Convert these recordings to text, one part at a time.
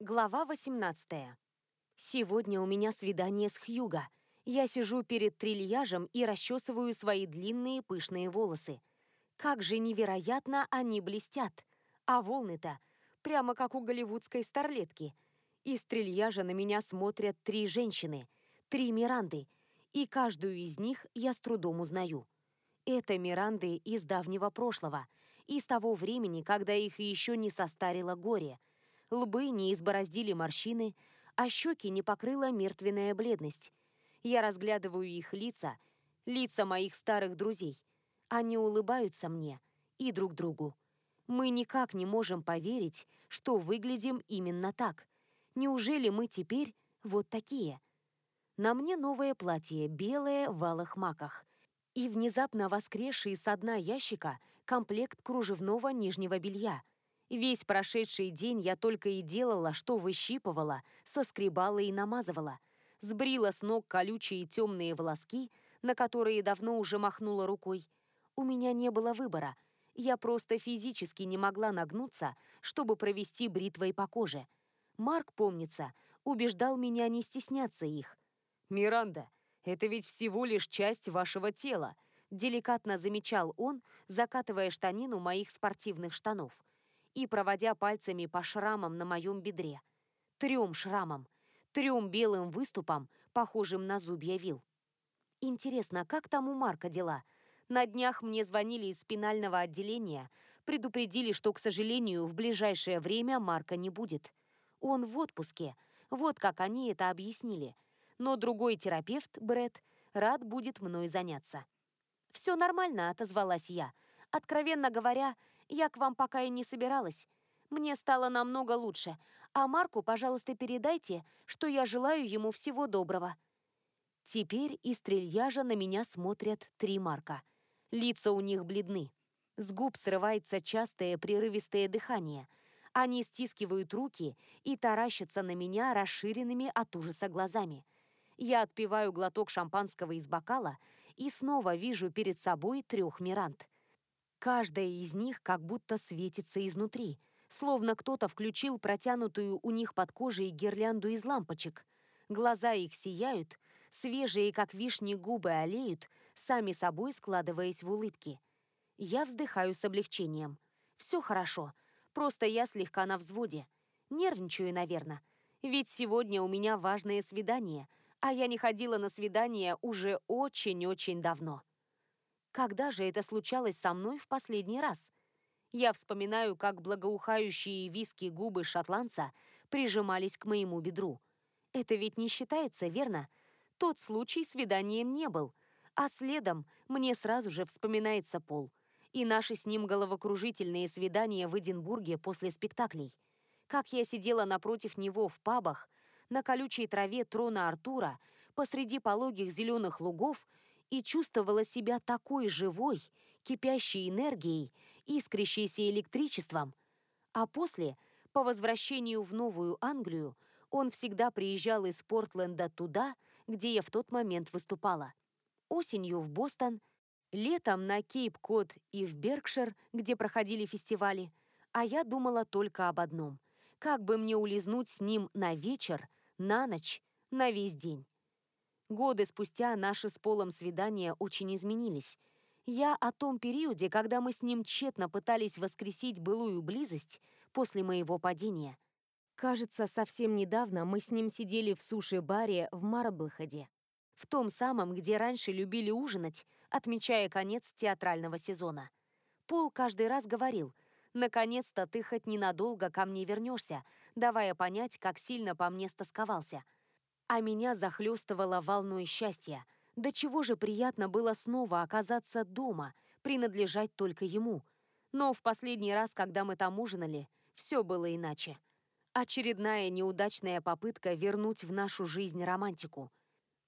Глава 18. Сегодня у меня свидание с Хьюго. Я сижу перед трильяжем и расчесываю свои длинные пышные волосы. Как же невероятно они блестят. А волны-то прямо как у голливудской старлетки. Из трильяжа на меня смотрят три женщины, три Миранды, и каждую из них я с трудом узнаю. Это Миранды из давнего прошлого, из того времени, когда их еще не состарило горе. Лбы не избороздили морщины, а щеки не покрыла мертвенная бледность. Я разглядываю их лица, лица моих старых друзей. Они улыбаются мне и друг другу. Мы никак не можем поверить, что выглядим именно так. Неужели мы теперь вот такие? На мне новое платье, белое в алых маках. И внезапно воскресший со дна ящика комплект кружевного нижнего белья. Весь прошедший день я только и делала, что выщипывала, соскребала и намазывала. Сбрила с ног колючие темные волоски, на которые давно уже махнула рукой. У меня не было выбора — я просто физически не могла нагнуться, чтобы провести бритвой по коже. Марк, помнится, убеждал меня не стесняться их. «Миранда, это ведь всего лишь часть вашего тела», деликатно замечал он, закатывая штанину моих спортивных штанов и проводя пальцами по шрамам на моем бедре. Трем шрамам, трем белым выступам, похожим на зубья вил. Интересно, как там у Марка дела – на днях мне звонили из спинального отделения, предупредили, что, к сожалению, в ближайшее время Марка не будет. Он в отпуске. Вот как они это объяснили. Но другой терапевт, Брэд, рад будет мной заняться. «Все нормально», — отозвалась я. «Откровенно говоря, я к вам пока и не собиралась. Мне стало намного лучше. А Марку, пожалуйста, передайте, что я желаю ему всего доброго». Теперь из трильяжа на меня смотрят три Марка — Лица у них бледны. С губ срывается частое прерывистое дыхание. Они стискивают руки и таращатся на меня расширенными от ужаса глазами. Я отпиваю глоток шампанского из бокала и снова вижу перед собой трех Мирант. Каждая из них как будто светится изнутри, словно кто-то включил протянутую у них под кожей гирлянду из лампочек. Глаза их сияют, свежие, как вишни, губы олеют, сами собой складываясь в улыбки. Я вздыхаю с облегчением. Все хорошо, просто я слегка на взводе. Нервничаю, наверное. Ведь сегодня у меня важное свидание, а я не ходила на свидание уже очень-очень давно. Когда же это случалось со мной в последний раз? Я вспоминаю, как благоухающие виски губы шотландца прижимались к моему бедру. Это ведь не считается, верно? Тот случай свиданием не был. А следом мне сразу же вспоминается Пол. И наши с ним головокружительные свидания в Эдинбурге после спектаклей. Как я сидела напротив него в пабах, на колючей траве трона Артура, посреди пологих зеленых лугов и чувствовала себя такой живой, кипящей энергией, искрящейся электричеством. А после, по возвращению в Новую Англию, он всегда приезжал из Портленда туда, где я в тот момент выступала. Осенью в Бостон, летом на Кейп-Код и в Беркшир, где проходили фестивали, а я думала только об одном – как бы мне улизнуть с ним на вечер, на ночь, на весь день. Годы спустя наши с Полом свидания очень изменились. Я о том периоде, когда мы с ним тщетно пытались воскресить былую близость после моего падения – Кажется, совсем недавно мы с ним сидели в суши-баре в Марблхэде. В том самом, где раньше любили ужинать, отмечая конец театрального сезона. Пол каждый раз говорил, «Наконец-то ты хоть ненадолго ко мне вернешься», давая понять, как сильно по мне стосковался. А меня захлестывало волной счастья. До чего же приятно было снова оказаться дома, принадлежать только ему. Но в последний раз, когда мы там ужинали, все было иначе. Очередная неудачная попытка вернуть в нашу жизнь романтику.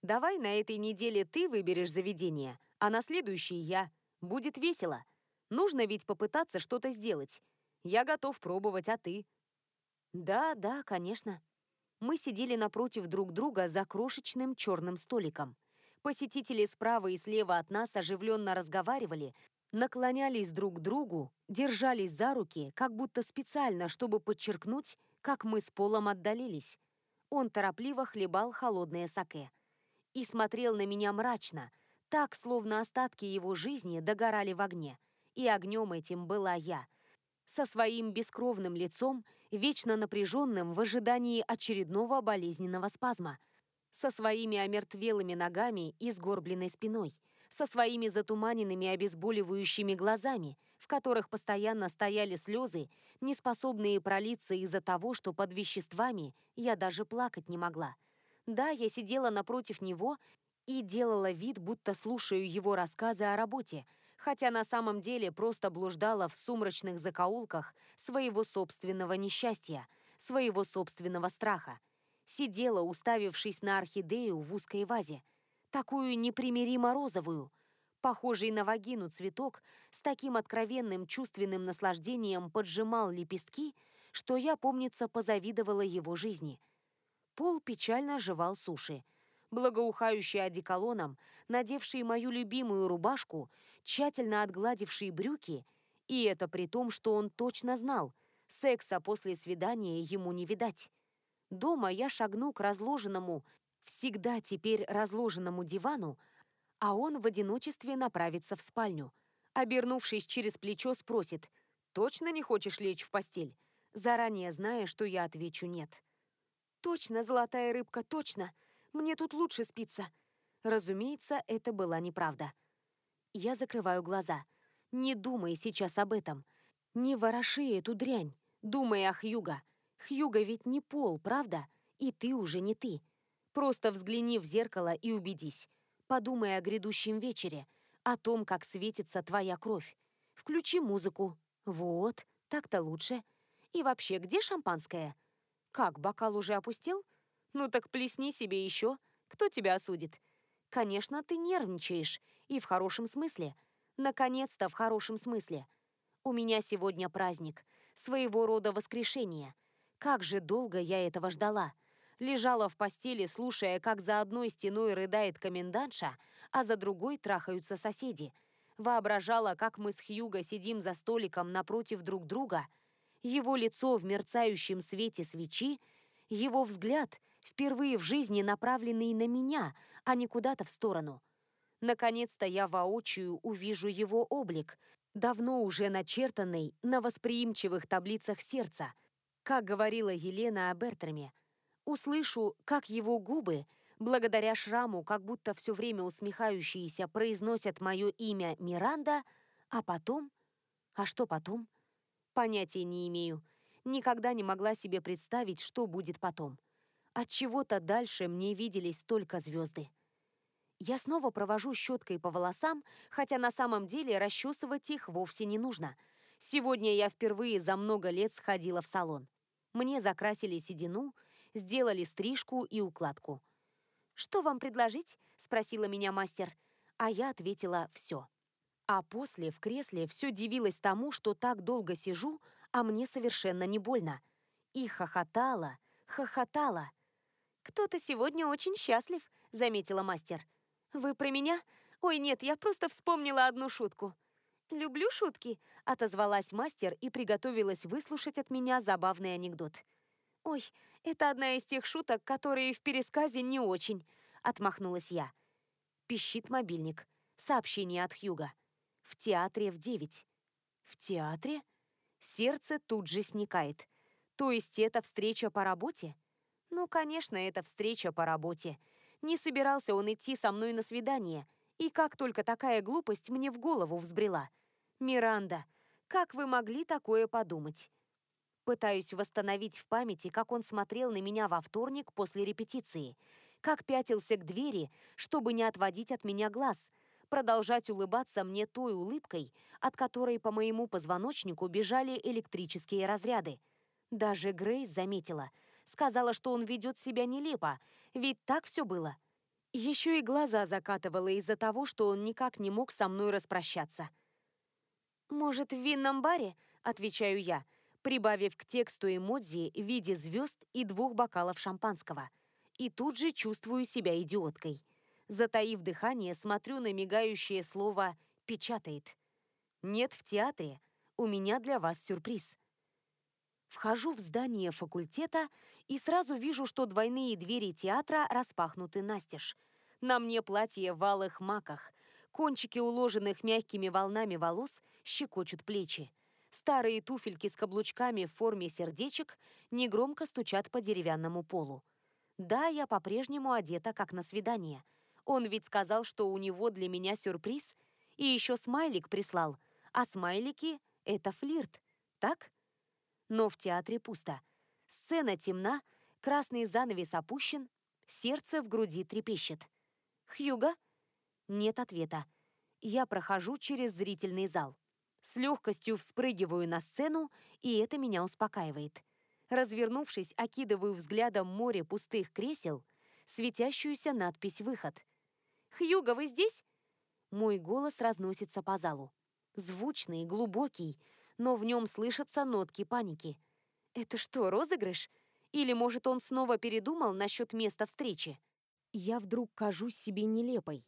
Давай на этой неделе ты выберешь заведение, а на следующей я. Будет весело. Нужно ведь попытаться что-то сделать. Я готов пробовать, а ты? Да, да, конечно. Мы сидели напротив друг друга за крошечным черным столиком. Посетители справа и слева от нас оживленно разговаривали, наклонялись друг к другу, держались за руки, как будто специально, чтобы подчеркнуть, как мы с Полом отдалились. Он торопливо хлебал холодное саке. И смотрел на меня мрачно, так, словно остатки его жизни догорали в огне. И огнем этим была я. Со своим бескровным лицом, вечно напряженным в ожидании очередного болезненного спазма. Со своими омертвелыми ногами и сгорбленной спиной. Со своими затуманенными обезболивающими глазами, в которых постоянно стояли слезы, не способные пролиться из-за того, что под веществами я даже плакать не могла. Да, я сидела напротив него и делала вид, будто слушаю его рассказы о работе, хотя на самом деле просто блуждала в сумрачных закоулках своего собственного несчастья, своего собственного страха. Сидела, уставившись на орхидею в узкой вазе, такую непримиримо розовую, похожий на вагину цветок, с таким откровенным чувственным наслаждением поджимал лепестки, что я, помнится, позавидовала его жизни. Пол печально жевал суши – благоухающий одеколоном, надевший мою любимую рубашку, тщательно отгладивший брюки, и это при том, что он точно знал, секса после свидания ему не видать. Дома я шагну к разложенному, всегда теперь разложенному дивану, а он в одиночестве направится в спальню. Обернувшись через плечо, спросит, «Точно не хочешь лечь в постель?» Заранее зная, что я отвечу «нет». «Точно, золотая рыбка, точно!» Мне тут лучше спится». Разумеется, это была неправда. Я закрываю глаза. Не думай сейчас об этом. Не вороши эту дрянь. Думай о Хьюга. Хьюга ведь не пол, правда? И ты уже не ты. Просто взгляни в зеркало и убедись. Подумай о грядущем вечере, о том, как светится твоя кровь. Включи музыку. Вот, так-то лучше. И вообще, где шампанское? Как, бокал уже опустил? Ну так плесни себе еще. Кто тебя осудит? Конечно, ты нервничаешь. И в хорошем смысле. Наконец-то в хорошем смысле. У меня сегодня праздник. Своего рода воскрешение. Как же долго я этого ждала. Лежала в постели, слушая, как за одной стеной рыдает комендантша, а за другой трахаются соседи. Воображала, как мы с Хьюго сидим за столиком напротив друг друга. Его лицо в мерцающем свете свечи, его взгляд — впервые в жизни направленный на меня, а не куда-то в сторону. Наконец-то я воочию увижу его облик, давно уже начертанный на восприимчивых таблицах сердца, как говорила Елена о Бертраме. Услышу, как его губы, благодаря шраму, как будто все время усмехающиеся, произносят мое имя Миранда, а потом... А что потом? Понятия не имею. Никогда не могла себе представить, что будет потом. От чего-то дальше мне виделись только звезды. Я снова провожу щеткой по волосам, хотя на самом деле расчесывать их вовсе не нужно. Сегодня я впервые за много лет сходила в салон. Мне закрасили седину, сделали стрижку и укладку. «Что вам предложить?» – спросила меня мастер. А я ответила «все». А после в кресле все дивилась тому, что так долго сижу, а мне совершенно не больно. И хохотала, хохотала. «Кто-то сегодня очень счастлив», — заметила мастер. «Вы про меня? Ой, нет, я просто вспомнила одну шутку». «Люблю шутки», — отозвалась мастер и приготовилась выслушать от меня забавный анекдот. «Ой, это одна из тех шуток, которые в пересказе не очень», — отмахнулась я. Пищит мобильник. Сообщение от Хьюга. В театре в девять. В театре? Сердце тут же сникает. То есть это встреча по работе? Ну, конечно, это встреча по работе. Не собирался он идти со мной на свидание. И как только такая глупость мне в голову взбрела. Миранда, как вы могли такое подумать? Пытаюсь восстановить в памяти, как он смотрел на меня во вторник после репетиции, как пятился к двери, чтобы не отводить от меня глаз, продолжать улыбаться мне той улыбкой, от которой по моему позвоночнику бежали электрические разряды. Даже Грейс заметила — Сказала, что он ведет себя нелепо, ведь так все было. Еще и глаза закатывала из-за того, что он никак не мог со мной распрощаться. «Может, в винном баре?» – отвечаю я, прибавив к тексту эмодзи в виде звезд и двух бокалов шампанского. И тут же чувствую себя идиоткой. Затаив дыхание, смотрю на мигающее слово «печатает». «Нет в театре. У меня для вас сюрприз». Вхожу в здание факультета и сразу вижу, что двойные двери театра распахнуты настежь. На мне платье в алых маках. Кончики уложенных мягкими волнами волос щекочут плечи. Старые туфельки с каблучками в форме сердечек негромко стучат по деревянному полу. Да, я по-прежнему одета, как на свидание. Он ведь сказал, что у него для меня сюрприз. И еще смайлик прислал. А смайлики — это флирт, так? Но в театре пусто. Сцена темна, красный занавес опущен, сердце в груди трепещет. «Хьюга?» Нет ответа. Я прохожу через зрительный зал. С легкостью вспрыгиваю на сцену, и это меня успокаивает. Развернувшись, окидываю взглядом море пустых кресел, светящуюся надпись «Выход». «Хьюга, вы здесь?» Мой голос разносится по залу. Звучный, глубокий, но в нем слышатся нотки паники. Это что, розыгрыш? Или, может, он снова передумал насчет места встречи? Я вдруг кажусь себе нелепой.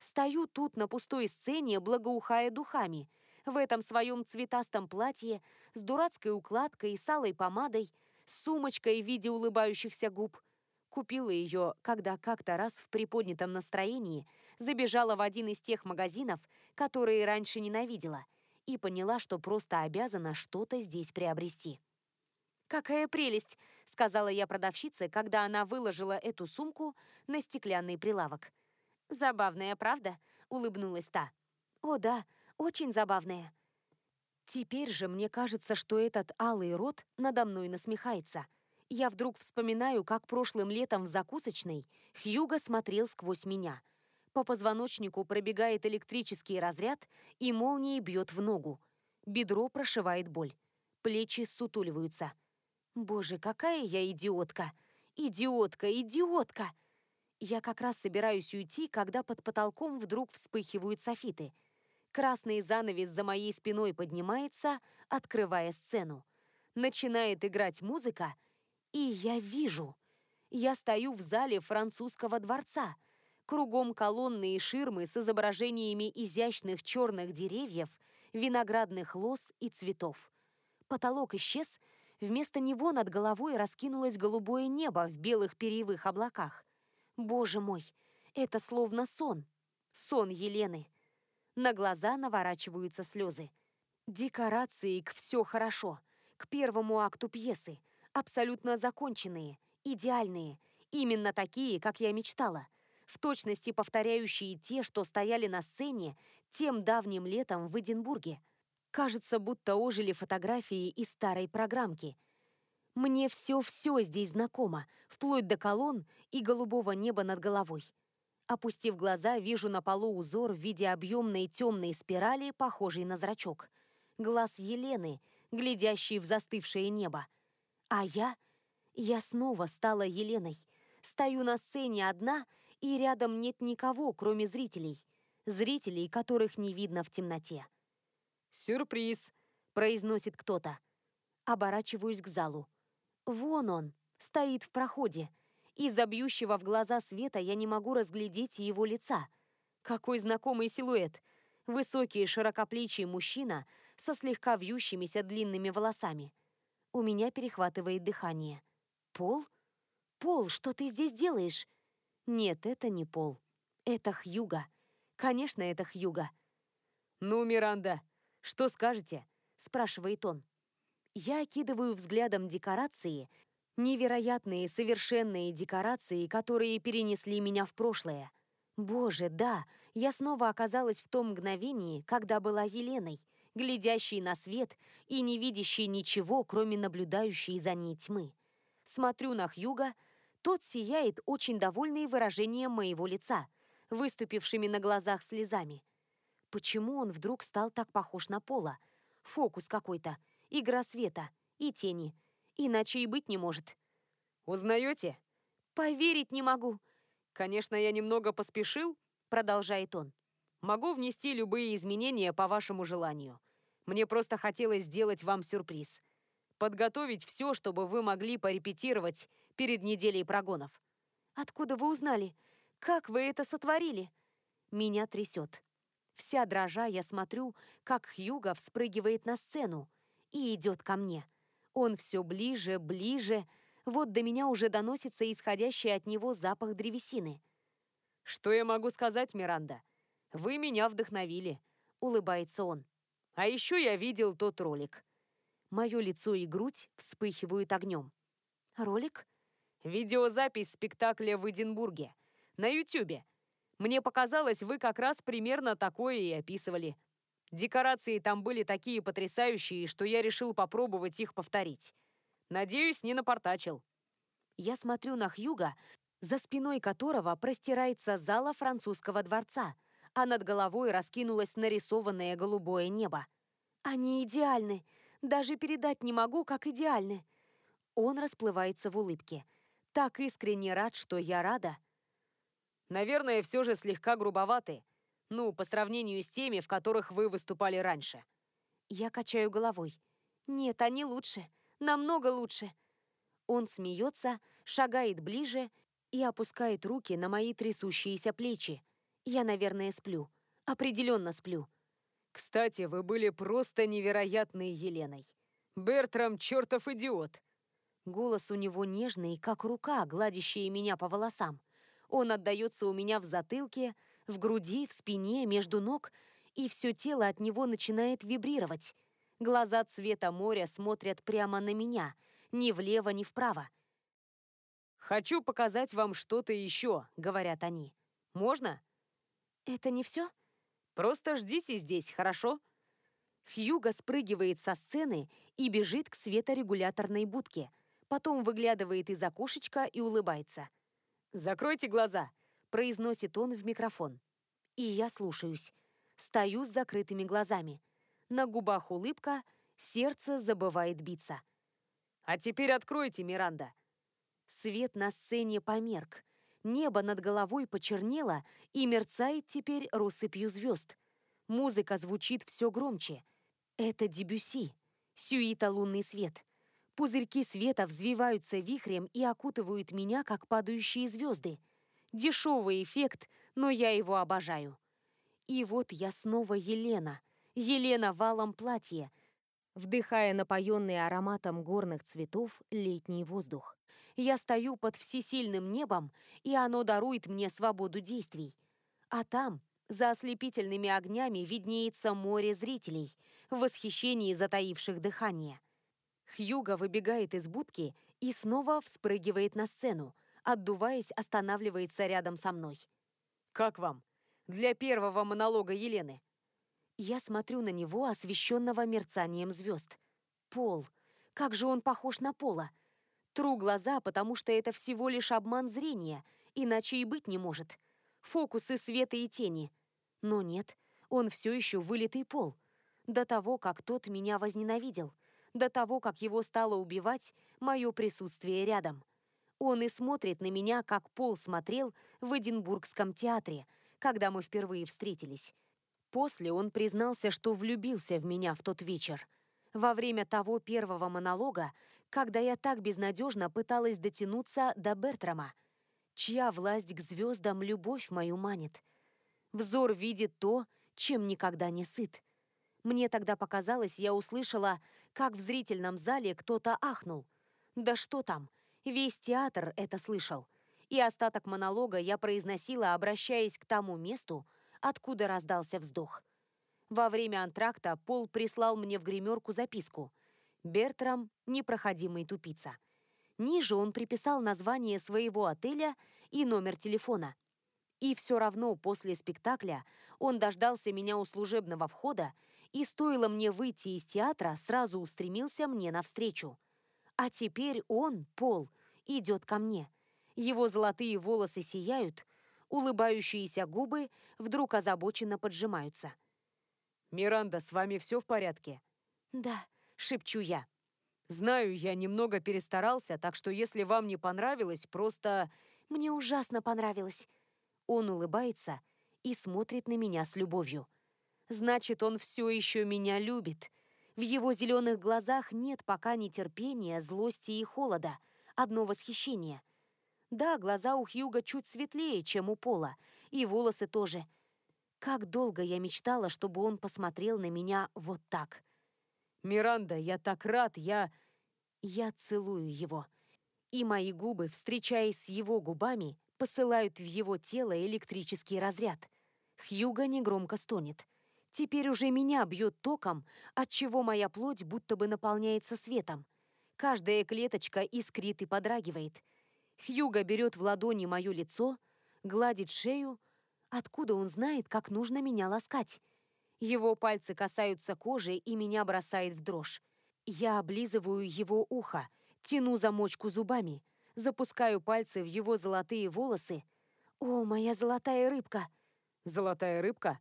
Стою тут на пустой сцене, благоухая духами, в этом своем цветастом платье, с дурацкой укладкой и салой помадой, с сумочкой в виде улыбающихся губ. Купила ее, когда как-то раз в приподнятом настроении забежала в один из тех магазинов, которые раньше ненавидела, и поняла, что просто обязана что-то здесь приобрести. «Какая прелесть!» — сказала я продавщице, когда она выложила эту сумку на стеклянный прилавок. «Забавная, правда?» — улыбнулась та. «О да, очень забавная». Теперь же мне кажется, что этот алый рот надо мной насмехается. Я вдруг вспоминаю, как прошлым летом в закусочной Хьюго смотрел сквозь меня — по позвоночнику пробегает электрический разряд и молнией бьет в ногу. Бедро прошивает боль. Плечи сутуливаются. Боже, какая я идиотка! Идиотка, идиотка! Я как раз собираюсь уйти, когда под потолком вдруг вспыхивают софиты. Красный занавес за моей спиной поднимается, открывая сцену. Начинает играть музыка, и я вижу. Я стою в зале французского дворца — Кругом колонны и ширмы с изображениями изящных черных деревьев, виноградных лоз и цветов. Потолок исчез, вместо него над головой раскинулось голубое небо в белых перьевых облаках. Боже мой, это словно сон. Сон Елены. На глаза наворачиваются слезы. Декорации к «все хорошо», к первому акту пьесы, абсолютно законченные, идеальные, именно такие, как я мечтала – в точности повторяющие те, что стояли на сцене тем давним летом в Эдинбурге. Кажется, будто ожили фотографии из старой программки. Мне все-все здесь знакомо, вплоть до колонн и голубого неба над головой. Опустив глаза, вижу на полу узор в виде объемной темной спирали, похожей на зрачок. Глаз Елены, глядящий в застывшее небо. А я... Я снова стала Еленой. Стою на сцене одна — и рядом нет никого, кроме зрителей. Зрителей, которых не видно в темноте. «Сюрприз!» – произносит кто-то. Оборачиваюсь к залу. Вон он, стоит в проходе. Из-за бьющего в глаза света я не могу разглядеть его лица. Какой знакомый силуэт. Высокий широкоплечий мужчина со слегка вьющимися длинными волосами. У меня перехватывает дыхание. «Пол? Пол, что ты здесь делаешь?» Нет, это не Пол. Это Хьюга. Конечно, это Хьюга. «Ну, Миранда, что скажете?» – спрашивает он. Я окидываю взглядом декорации, невероятные совершенные декорации, которые перенесли меня в прошлое. Боже, да, я снова оказалась в том мгновении, когда была Еленой, глядящей на свет и не видящей ничего, кроме наблюдающей за ней тьмы. Смотрю на Хьюга – тот сияет очень довольный выражением моего лица, выступившими на глазах слезами. Почему он вдруг стал так похож на Пола? Фокус какой-то, игра света и тени. Иначе и быть не может. «Узнаете?» «Поверить не могу». «Конечно, я немного поспешил», — продолжает он. «Могу внести любые изменения по вашему желанию. Мне просто хотелось сделать вам сюрприз. Подготовить все, чтобы вы могли порепетировать перед неделей прогонов. Откуда вы узнали? Как вы это сотворили? Меня трясет. Вся дрожа я смотрю, как Хьюга вспрыгивает на сцену и идет ко мне. Он все ближе, ближе. Вот до меня уже доносится исходящий от него запах древесины. «Что я могу сказать, Миранда? Вы меня вдохновили», — улыбается он. «А еще я видел тот ролик». Мое лицо и грудь вспыхивают огнем. «Ролик?» «Видеозапись спектакля в Эдинбурге. На Ютубе. Мне показалось, вы как раз примерно такое и описывали. Декорации там были такие потрясающие, что я решил попробовать их повторить. Надеюсь, не напортачил». Я смотрю на Хьюга, за спиной которого простирается зала французского дворца, а над головой раскинулось нарисованное голубое небо. Они идеальны. Даже передать не могу, как идеальны. Он расплывается в улыбке. Так искренне рад, что я рада. Наверное, все же слегка грубоваты. Ну, по сравнению с теми, в которых вы выступали раньше. Я качаю головой. Нет, они лучше. Намного лучше. Он смеется, шагает ближе и опускает руки на мои трясущиеся плечи. Я, наверное, сплю. Определенно сплю. Кстати, вы были просто невероятной Еленой. Бертрам чертов идиот. Голос у него нежный, как рука, гладящая меня по волосам. Он отдается у меня в затылке, в груди, в спине, между ног, и все тело от него начинает вибрировать. Глаза цвета моря смотрят прямо на меня, ни влево, ни вправо. «Хочу показать вам что-то еще», — говорят они. «Можно?» «Это не все?» «Просто ждите здесь, хорошо?» Хьюго спрыгивает со сцены и бежит к светорегуляторной будке. Потом выглядывает из окошечка и улыбается. «Закройте глаза», — произносит он в микрофон. И я слушаюсь. Стою с закрытыми глазами. На губах улыбка, сердце забывает биться. «А теперь откройте, Миранда», Свет на сцене померк. Небо над головой почернело и мерцает теперь россыпью звезд. Музыка звучит все громче. Это Дебюси. Сюита «Лунный свет». Пузырьки света взвиваются вихрем и окутывают меня, как падающие звезды. Дешевый эффект, но я его обожаю. И вот я снова Елена. Елена в алом платье, вдыхая напоенный ароматом горных цветов летний воздух. Я стою под всесильным небом, и оно дарует мне свободу действий. А там, за ослепительными огнями, виднеется море зрителей, в восхищении затаивших дыхание. Хьюга выбегает из будки и снова вспрыгивает на сцену, отдуваясь, останавливается рядом со мной. «Как вам? Для первого монолога Елены?» Я смотрю на него, освещенного мерцанием звезд. Пол. Как же он похож на Пола. Тру глаза, потому что это всего лишь обман зрения, иначе и быть не может. Фокусы света и тени. Но нет, он все еще вылитый пол. До того, как тот меня возненавидел. До того, как его стало убивать мое присутствие рядом. Он и смотрит на меня, как Пол смотрел в Эдинбургском театре, когда мы впервые встретились. После он признался, что влюбился в меня в тот вечер. Во время того первого монолога когда я так безнадежно пыталась дотянуться до Бертрама, чья власть к звездам любовь мою манит. Взор видит то, чем никогда не сыт. Мне тогда показалось, я услышала, как в зрительном зале кто-то ахнул. Да что там, весь театр это слышал. И остаток монолога я произносила, обращаясь к тому месту, откуда раздался вздох. Во время антракта Пол прислал мне в гримерку записку – Бертрам – непроходимый тупица. Ниже он приписал название своего отеля и номер телефона. И все равно после спектакля он дождался меня у служебного входа и стоило мне выйти из театра, сразу устремился мне навстречу. А теперь он, Пол, идет ко мне. Его золотые волосы сияют, улыбающиеся губы вдруг озабоченно поджимаются. «Миранда, с вами все в порядке?» «Да», шепчу я. Знаю, я немного перестарался, так что если вам не понравилось, просто... Мне ужасно понравилось. Он улыбается и смотрит на меня с любовью. Значит, он все еще меня любит. В его зеленых глазах нет пока ни терпения, злости и холода, одно восхищение. Да, глаза у Хьюга чуть светлее, чем у Пола, и волосы тоже. Как долго я мечтала, чтобы он посмотрел на меня вот так. «Миранда, я так рад, я...» Я целую его. И мои губы, встречаясь с его губами, посылают в его тело электрический разряд. Хьюга негромко стонет. Теперь уже меня бьет током, отчего моя плоть будто бы наполняется светом. Каждая клеточка искрит и подрагивает. Хьюга берет в ладони мое лицо, гладит шею. Откуда он знает, как нужно меня ласкать? Его пальцы касаются кожи, и меня бросает в дрожь. Я облизываю его ухо, тяну замочку зубами, запускаю пальцы в его золотые волосы. О, моя золотая рыбка! Золотая рыбка?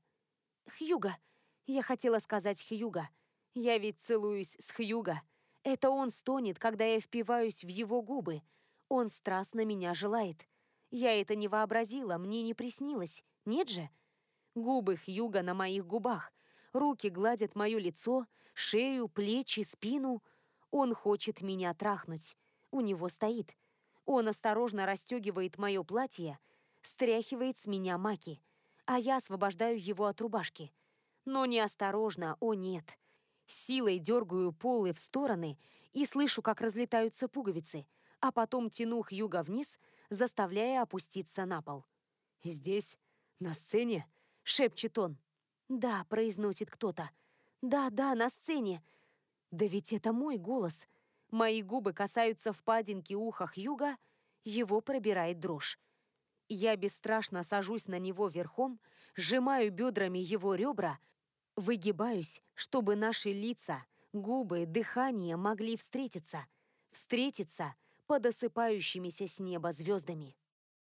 Хьюга. Я хотела сказать Хьюга. Я ведь целуюсь с Хьюга. Это он стонет, когда я впиваюсь в его губы. Он страстно меня желает. Я это не вообразила, мне не приснилось. Нет же? Губы Хьюга на моих губах. Руки гладят мое лицо, шею, плечи, спину. Он хочет меня трахнуть. У него стоит. Он осторожно расстегивает мое платье, стряхивает с меня маки, а я освобождаю его от рубашки. Но неосторожно, о нет. Силой дергаю полы в стороны и слышу, как разлетаются пуговицы, а потом тяну Хьюга вниз, заставляя опуститься на пол. «Здесь, на сцене?» — шепчет он. «Да», — произносит кто-то. «Да, да, на сцене». Да ведь это мой голос. Мои губы касаются впадинки уха Хьюга, его пробирает дрожь. Я бесстрашно сажусь на него верхом, сжимаю бедрами его ребра, выгибаюсь, чтобы наши лица, губы, дыхание могли встретиться, встретиться под осыпающимися с неба звездами.